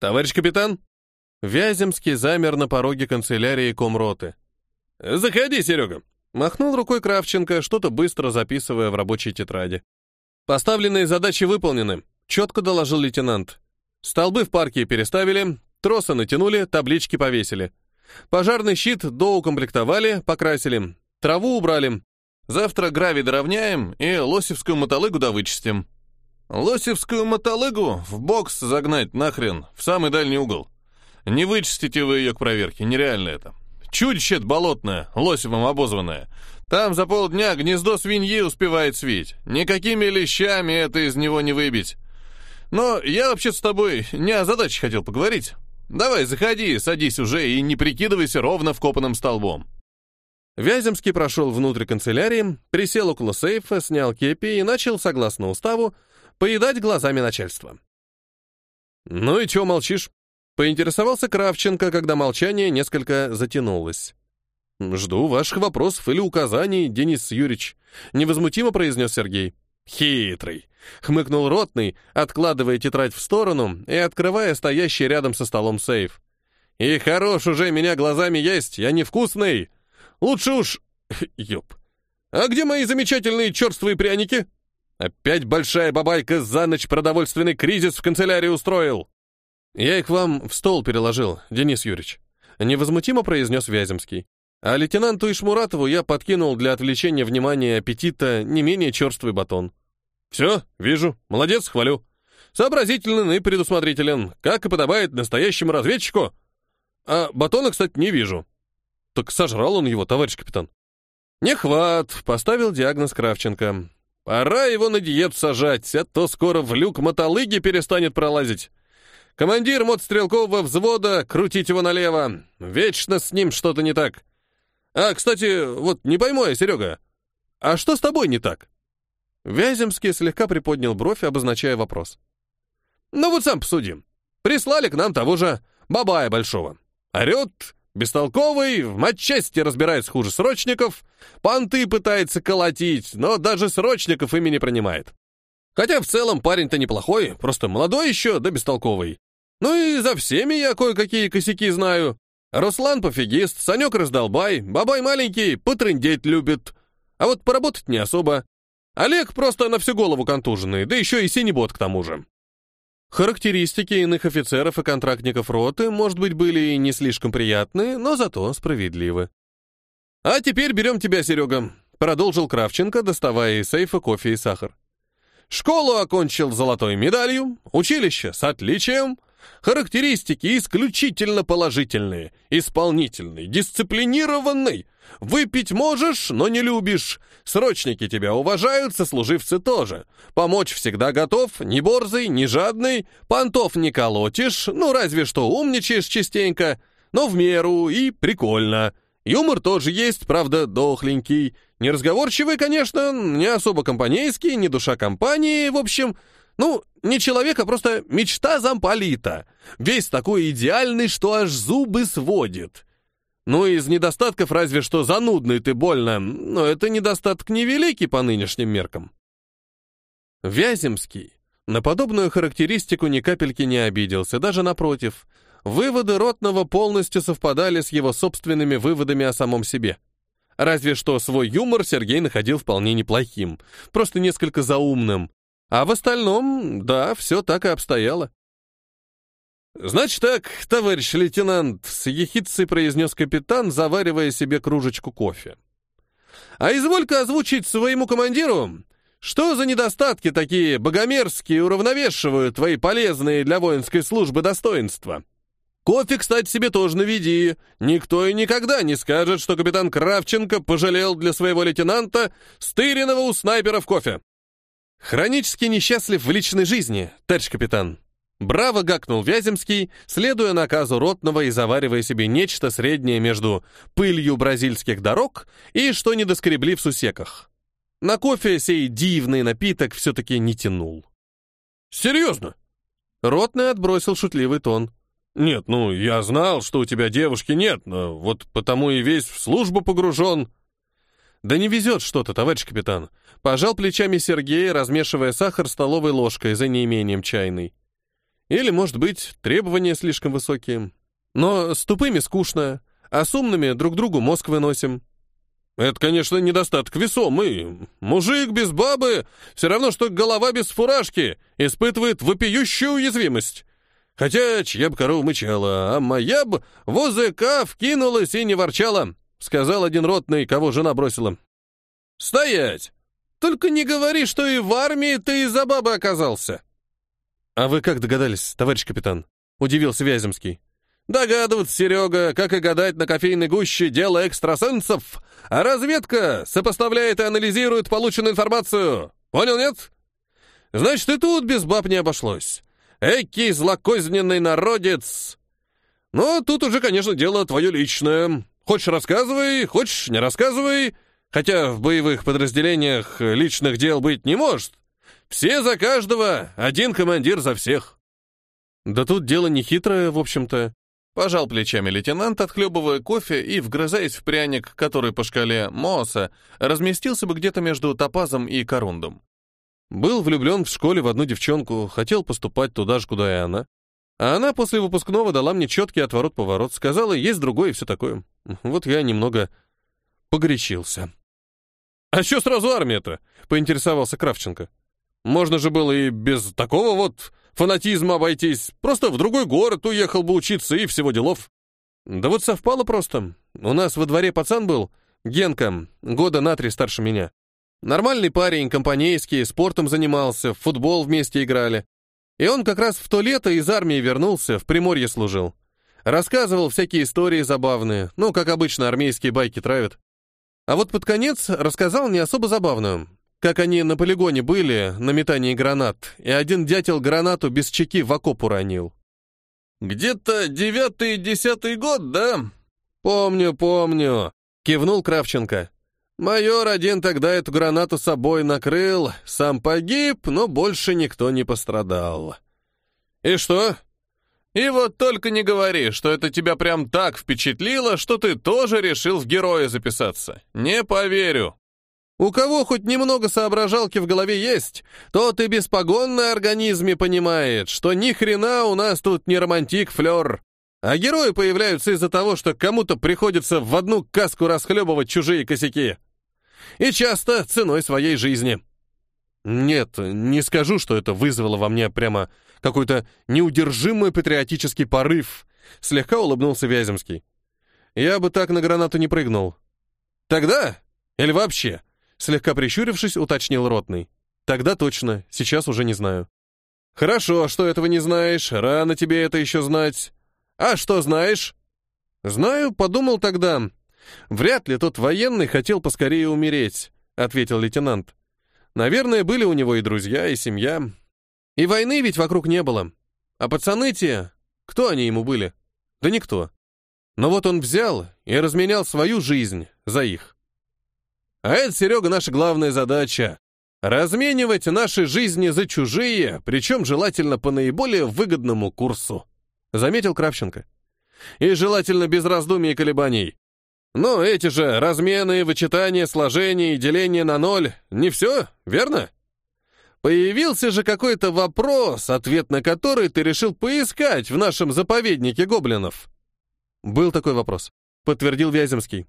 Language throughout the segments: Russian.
Товарищ капитан?» Вяземский замер на пороге канцелярии комроты. «Заходи, Серега!» Махнул рукой Кравченко, что-то быстро записывая в рабочей тетради. «Поставленные задачи выполнены», — четко доложил лейтенант. «Столбы в парке переставили, тросы натянули, таблички повесили. Пожарный щит доукомплектовали, покрасили. Траву убрали. Завтра гравий доровняем и лосевскую мотолыгу довычистим». «Лосевскую мотолыгу в бокс загнать нахрен, в самый дальний угол. Не вычистите вы ее к проверке, нереально это. Чудище болотное, лосевым обозванное. Там за полдня гнездо свиньи успевает свить. Никакими лещами это из него не выбить. Но я вообще с тобой не о задаче хотел поговорить. Давай, заходи, садись уже и не прикидывайся ровно вкопанным столбом. Вяземский прошел внутрь канцелярии, присел около сейфа, снял кепи и начал, согласно уставу, поедать глазами начальства. «Ну и чего молчишь?» Поинтересовался Кравченко, когда молчание несколько затянулось. «Жду ваших вопросов или указаний, Денис Юрьевич», — невозмутимо произнес Сергей. «Хитрый», — хмыкнул Ротный, откладывая тетрадь в сторону и открывая стоящий рядом со столом сейф. «И хорош уже меня глазами есть, я невкусный. Лучше уж... Ёп. А где мои замечательные черствые пряники? Опять большая бабайка за ночь продовольственный кризис в канцелярии устроил». «Я их вам в стол переложил, Денис Юрьевич», — невозмутимо произнес Вяземский. А лейтенанту Ишмуратову я подкинул для отвлечения внимания аппетита не менее черствый батон. «Все, вижу. Молодец, хвалю. Сообразителен и предусмотрителен, как и подобает настоящему разведчику. А батона, кстати, не вижу». «Так сожрал он его, товарищ капитан». «Не хват», — поставил диагноз Кравченко. «Пора его на диету сажать, а то скоро в люк мотолыги перестанет пролазить. Командир мотострелкового взвода, крутить его налево. Вечно с ним что-то не так. А, кстати, вот не пойму я, Серега, а что с тобой не так? Вяземский слегка приподнял бровь, обозначая вопрос. Ну вот сам посуди. Прислали к нам того же бабая большого. Орет, бестолковый, в матчасти разбирается хуже срочников, понты пытается колотить, но даже срочников ими не принимает. Хотя в целом парень-то неплохой, просто молодой еще, да бестолковый. Ну и за всеми я кое-какие косяки знаю. Руслан пофигист, Санек раздолбай, бабай маленький, потрындеть любит. А вот поработать не особо. Олег просто на всю голову контуженный, да еще и синебот к тому же. Характеристики иных офицеров и контрактников роты, может быть, были и не слишком приятные, но зато справедливы. «А теперь берем тебя, Серега», — продолжил Кравченко, доставая из сейфа кофе и сахар. «Школу окончил золотой медалью, училище с отличием, Характеристики исключительно положительные. Исполнительный, дисциплинированный. Выпить можешь, но не любишь. Срочники тебя уважают, сослуживцы тоже. Помочь всегда готов, не борзый, не жадный. Понтов не колотишь, ну разве что умничаешь частенько. Но в меру и прикольно. Юмор тоже есть, правда, дохленький. Неразговорчивый, конечно, не особо компанейский, не душа компании, в общем... Ну, не человек, а просто мечта замполита. Весь такой идеальный, что аж зубы сводит. Ну, из недостатков разве что занудный ты больно, но это недостаток невеликий по нынешним меркам. Вяземский на подобную характеристику ни капельки не обиделся, даже напротив. Выводы Ротного полностью совпадали с его собственными выводами о самом себе. Разве что свой юмор Сергей находил вполне неплохим, просто несколько заумным, а в остальном, да, все так и обстояло. «Значит так, товарищ лейтенант», — с ехидцей произнес капитан, заваривая себе кружечку кофе. «А изволь-ка озвучить своему командиру, что за недостатки такие богомерзкие уравновешивают твои полезные для воинской службы достоинства? Кофе, кстати, себе тоже наведи. Никто и никогда не скажет, что капитан Кравченко пожалел для своего лейтенанта стыренного у снайпера в кофе. «Хронически несчастлив в личной жизни, товарищ капитан». Браво гакнул Вяземский, следуя наказу Ротного и заваривая себе нечто среднее между пылью бразильских дорог и что не доскребли в сусеках. На кофе сей дивный напиток все-таки не тянул. «Серьезно?» Ротный отбросил шутливый тон. «Нет, ну, я знал, что у тебя девушки нет, но вот потому и весь в службу погружен». «Да не везет что-то, товарищ капитан. Пожал плечами Сергей, размешивая сахар столовой ложкой за неимением чайной. Или, может быть, требования слишком высокие. Но с тупыми скучно, а с умными друг другу мозг выносим. Это, конечно, недостаток весомый. Мужик без бабы все равно, что голова без фуражки, испытывает вопиющую уязвимость. Хотя чья б корова мычала, а моя б в ОЗК вкинулась и не ворчала, сказал один ротный, кого жена бросила. «Стоять! Только не говори, что и в армии ты из-за бабы оказался!» «А вы как догадались, товарищ капитан?» — удивился Вяземский. «Догадываться, Серега, как и гадать на кофейной гуще, дело экстрасенсов, а разведка сопоставляет и анализирует полученную информацию. Понял, нет? Значит, и тут без баб не обошлось. Экий злокозненный народец! Но тут уже, конечно, дело твое личное. Хочешь рассказывай, хочешь не рассказывай, хотя в боевых подразделениях личных дел быть не может. Все за каждого, один командир за всех. Да тут дело не хитрое, в общем-то. Пожал плечами лейтенант, отхлебывая кофе и вгрызаясь в пряник, который по шкале Мооса разместился бы где-то между топазом и корундом. Был влюблен в школе в одну девчонку, хотел поступать туда же, куда и она. А она после выпускного дала мне четкий отворот-поворот, сказала, есть другое и все такое. Вот я немного погорячился. «А что сразу армия-то?» — поинтересовался Кравченко. «Можно же было и без такого вот фанатизма обойтись. Просто в другой город уехал бы учиться и всего делов». «Да вот совпало просто. У нас во дворе пацан был, Генка, года на три старше меня. Нормальный парень, компанейский, спортом занимался, в футбол вместе играли. И он как раз в то лето из армии вернулся, в Приморье служил. Рассказывал всякие истории забавные, ну, как обычно, армейские байки травят. А вот под конец рассказал не особо забавную. Как они на полигоне были, на метании гранат, и один дятел гранату без чеки в окоп уронил. «Где-то девятый-десятый год, да?» «Помню, помню», — кивнул Кравченко. Майор один тогда эту гранату собой накрыл, сам погиб, но больше никто не пострадал. И что? И вот только не говори, что это тебя прям так впечатлило, что ты тоже решил в героя записаться. Не поверю. У кого хоть немного соображалки в голове есть, тот и беспогонный организме понимает, что ни хрена у нас тут не романтик флёр. А герои появляются из-за того, что кому-то приходится в одну каску расхлебывать чужие косяки. И часто ценой своей жизни. Нет, не скажу, что это вызвало во мне прямо какой-то неудержимый патриотический порыв. Слегка улыбнулся Вяземский. Я бы так на гранату не прыгнул. Тогда? Или вообще? Слегка прищурившись, уточнил Ротный. Тогда точно, сейчас уже не знаю. Хорошо, что этого не знаешь, рано тебе это еще знать. А что знаешь? Знаю, подумал тогда. «Вряд ли тот военный хотел поскорее умереть», — ответил лейтенант. «Наверное, были у него и друзья, и семья. И войны ведь вокруг не было. А пацаны те, кто они ему были? Да никто. Но вот он взял и разменял свою жизнь за их. А это, Серега, наша главная задача — разменивать наши жизни за чужие, причем желательно по наиболее выгодному курсу», — заметил Кравченко. «И желательно без раздумий и колебаний. Но эти же размены, вычитания, сложения и деления на ноль — не все, верно? Появился же какой-то вопрос, ответ на который ты решил поискать в нашем заповеднике гоблинов. Был такой вопрос, подтвердил Вяземский.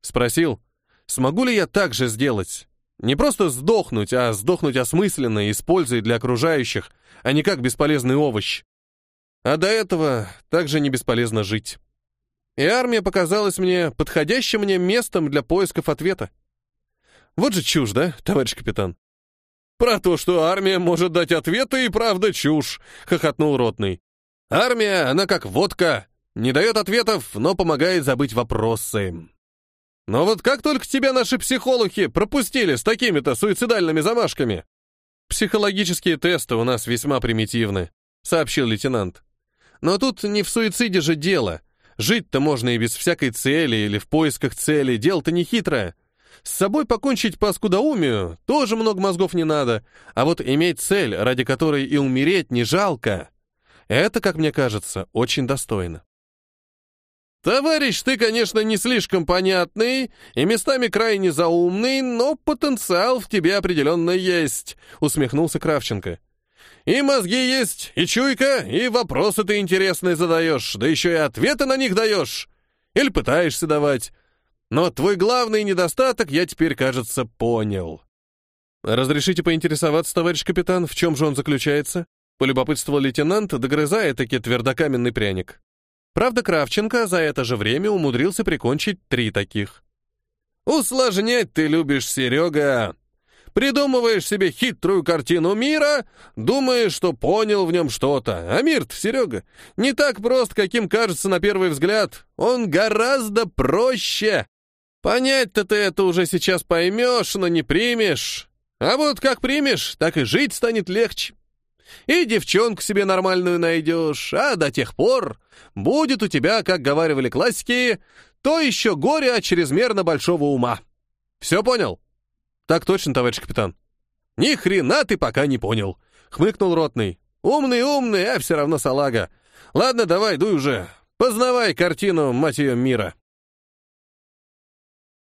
Спросил, смогу ли я так же сделать? Не просто сдохнуть, а сдохнуть осмысленно, используя для окружающих, а не как бесполезный овощ. А до этого также не бесполезно жить и армия показалась мне подходящим мне местом для поисков ответа. Вот же чушь, да, товарищ капитан? Про то, что армия может дать ответы, и правда чушь, хохотнул ротный. Армия, она как водка, не дает ответов, но помогает забыть вопросы. Но вот как только тебя наши психологи пропустили с такими-то суицидальными замашками? Психологические тесты у нас весьма примитивны, сообщил лейтенант. Но тут не в суициде же дело — Жить-то можно и без всякой цели или в поисках цели, дело-то не хитрое. С собой покончить по скудоумию тоже много мозгов не надо, а вот иметь цель, ради которой и умереть не жалко, это, как мне кажется, очень достойно. «Товарищ, ты, конечно, не слишком понятный и местами крайне заумный, но потенциал в тебе определенно есть», — усмехнулся Кравченко. И мозги есть, и чуйка, и вопросы ты интересные задаешь, да еще и ответы на них даешь. Или пытаешься давать. Но твой главный недостаток я теперь, кажется, понял. Разрешите поинтересоваться, товарищ капитан, в чем же он заключается? Полюбопытствовал лейтенант, догрызая таки твердокаменный пряник. Правда, Кравченко за это же время умудрился прикончить три таких. «Усложнять ты любишь, Серега!» Придумываешь себе хитрую картину мира, думаешь, что понял в нем что-то. А мир-то, Серега, не так прост, каким кажется на первый взгляд. Он гораздо проще. Понять-то ты это уже сейчас поймешь, но не примешь. А вот как примешь, так и жить станет легче. И девчонку себе нормальную найдешь, а до тех пор будет у тебя, как говаривали классики, то еще горе от чрезмерно большого ума. Все понял? Так точно, товарищ капитан. Ни хрена ты пока не понял, хмыкнул ротный. Умный, умный, а все равно салага. Ладно, давай, дуй уже. Познавай картину, мать мира.